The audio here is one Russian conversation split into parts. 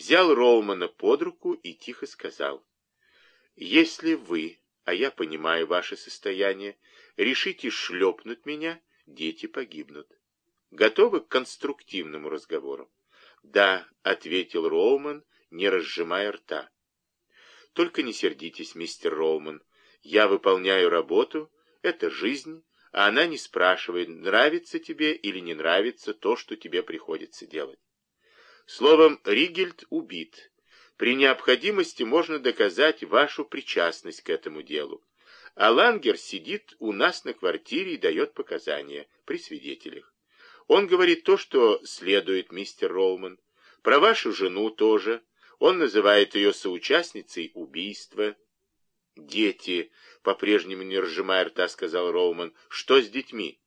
взял Роумана под руку и тихо сказал, «Если вы, а я понимаю ваше состояние, решите шлепнуть меня, дети погибнут. Готовы к конструктивному разговору?» «Да», — ответил Роуман, не разжимая рта. «Только не сердитесь, мистер Роуман. Я выполняю работу, это жизнь, а она не спрашивает, нравится тебе или не нравится то, что тебе приходится делать. Словом, Ригельд убит. При необходимости можно доказать вашу причастность к этому делу. А Лангер сидит у нас на квартире и дает показания при свидетелях. Он говорит то, что следует, мистер Роуман. Про вашу жену тоже. Он называет ее соучастницей убийства. Дети, по-прежнему не разжимая рта, сказал Роуман. Что с детьми?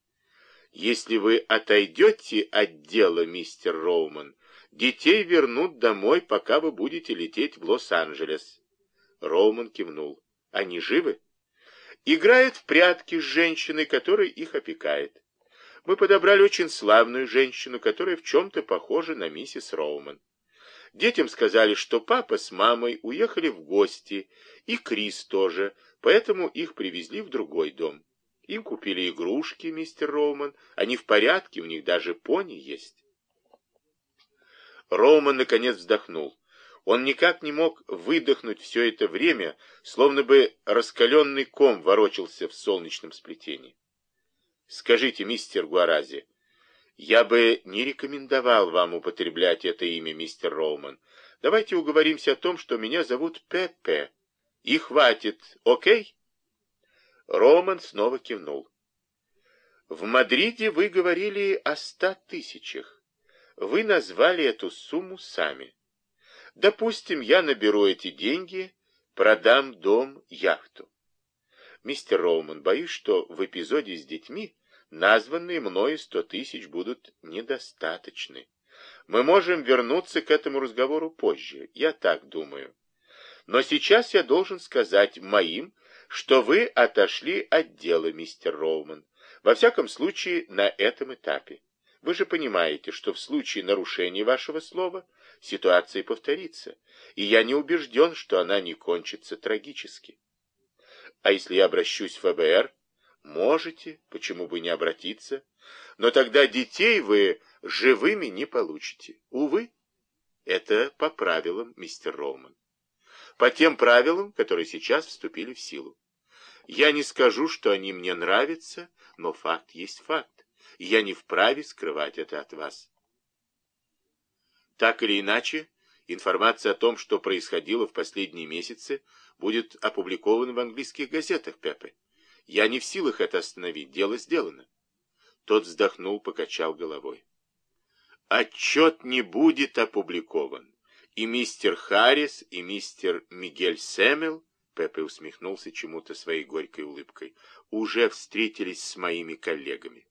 Если вы отойдете от дела, мистер Роуман, детей вернут домой, пока вы будете лететь в Лос-Анджелес. Роуман кивнул. Они живы? Играют в прятки с женщиной, которая их опекает мы подобрали очень славную женщину, которая в чем-то похожа на миссис Роуман. Детям сказали, что папа с мамой уехали в гости, и Крис тоже, поэтому их привезли в другой дом. Им купили игрушки, мистер Роуман, они в порядке, у них даже пони есть. Роуман наконец вздохнул. Он никак не мог выдохнуть все это время, словно бы раскаленный ком ворочался в солнечном сплетении. Скажите, мистер Гуарази, я бы не рекомендовал вам употреблять это имя, мистер Роуман. Давайте уговоримся о том, что меня зовут Пеппе. И хватит, окей? Роман снова кивнул. В Мадриде вы говорили о ста тысячах. Вы назвали эту сумму сами. Допустим, я наберу эти деньги, продам дом, яхту. Мистер Роуман, боюсь, что в эпизоде с детьми названные мною сто тысяч будут недостаточны. Мы можем вернуться к этому разговору позже, я так думаю. Но сейчас я должен сказать моим, что вы отошли от дела, мистер Роуман. Во всяком случае, на этом этапе. Вы же понимаете, что в случае нарушения вашего слова ситуация повторится, и я не убежден, что она не кончится трагически. А если я обращусь в ФБР, Можете, почему бы не обратиться, но тогда детей вы живыми не получите. Увы, это по правилам, мистер Роуман. По тем правилам, которые сейчас вступили в силу. Я не скажу, что они мне нравятся, но факт есть факт, я не вправе скрывать это от вас. Так или иначе, информация о том, что происходило в последние месяцы, будет опубликована в английских газетах, Пепе. Я не в силах это остановить, дело сделано. Тот вздохнул, покачал головой. Отчет не будет опубликован. И мистер Харрис, и мистер Мигель Сэмел, Пепе усмехнулся чему-то своей горькой улыбкой, уже встретились с моими коллегами.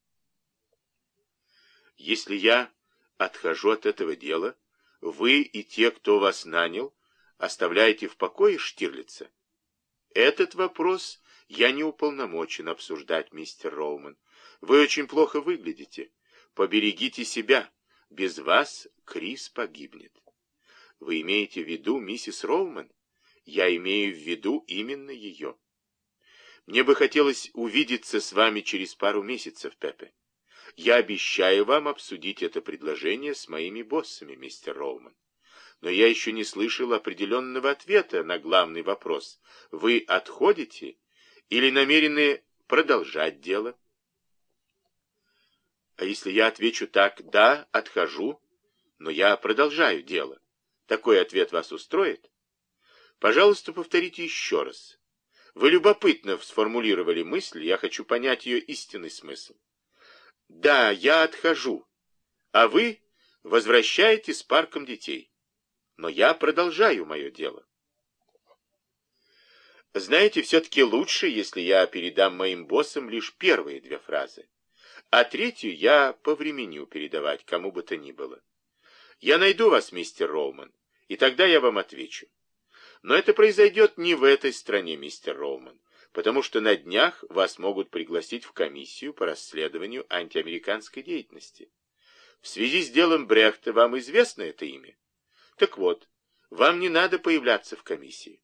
Если я отхожу от этого дела, вы и те, кто вас нанял, оставляете в покое Штирлица? Этот вопрос я не уполномочен обсуждать, мистер Роуман. Вы очень плохо выглядите. Поберегите себя. Без вас Крис погибнет. Вы имеете в виду миссис Роуман? Я имею в виду именно ее. Мне бы хотелось увидеться с вами через пару месяцев, Пепе. Я обещаю вам обсудить это предложение с моими боссами, мистер Роуман. Но я еще не слышал определенного ответа на главный вопрос. Вы отходите или намерены продолжать дело? А если я отвечу так, да, отхожу, но я продолжаю дело, такой ответ вас устроит? Пожалуйста, повторите еще раз. Вы любопытно сформулировали мысль, я хочу понять ее истинный смысл. Да, я отхожу, а вы возвращаете с парком детей. Но я продолжаю мое дело. Знаете, все-таки лучше, если я передам моим боссам лишь первые две фразы, а третью я повременю передавать кому бы то ни было. Я найду вас, мистер Роуман, и тогда я вам отвечу. Но это произойдет не в этой стране, мистер Роуман, потому что на днях вас могут пригласить в комиссию по расследованию антиамериканской деятельности. В связи с делом Брехта вам известно это имя? Так вот, вам не надо появляться в комиссии.